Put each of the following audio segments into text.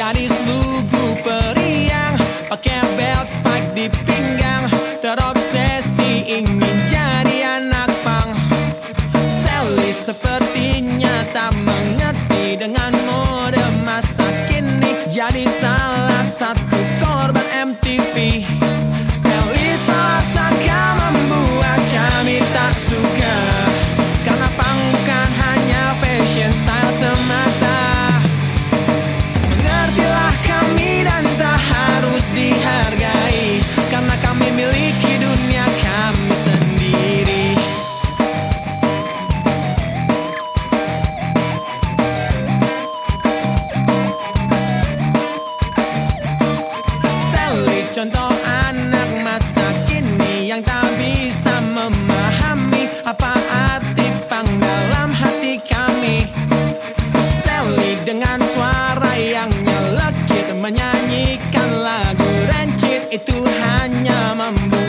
Gadis lugu periang Pakai belt spike di pinggang. Terobsesi ingin jadi anak pang. Sally sepertinya tak mengerti Dengan mode masa kini. Jadi menyanyikan lagu rancid itu hanya membuat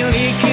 you he can